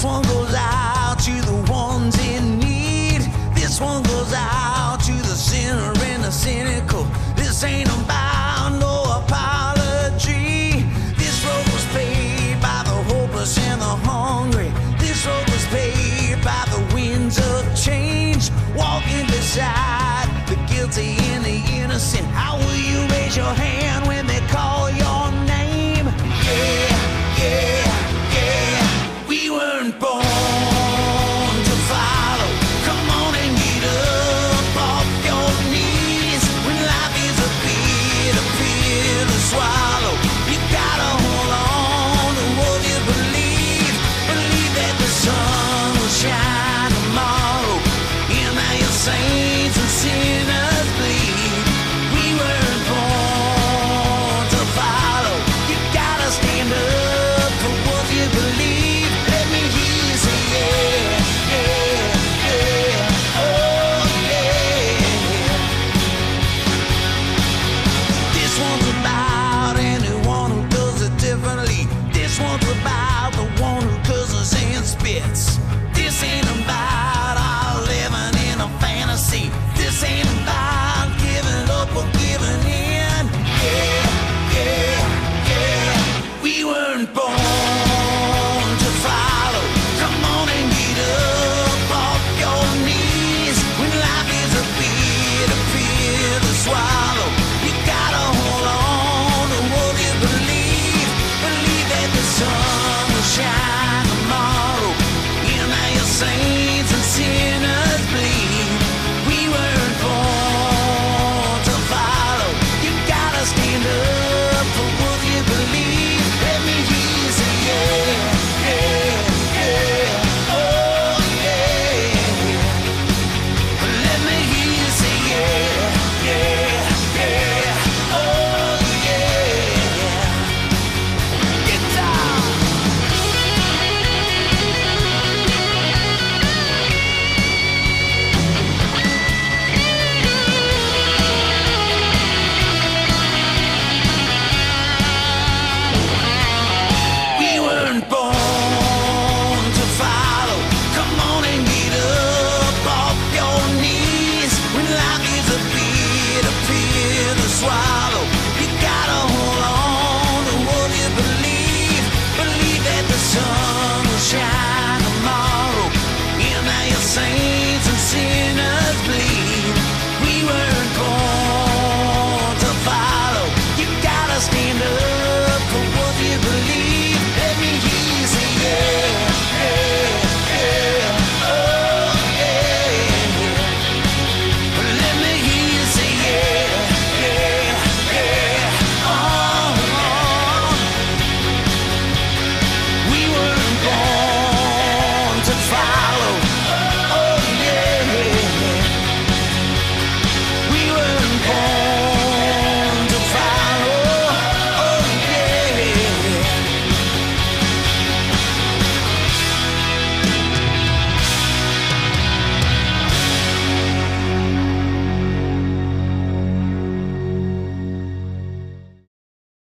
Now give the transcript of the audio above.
This one goes out to the ones in need. This one goes out to the sinner and the cynical. This ain't about no apology. This road was paved by the hopeless and the hungry. This road was paved by the winds of change. Walking beside the guilty and the innocent. And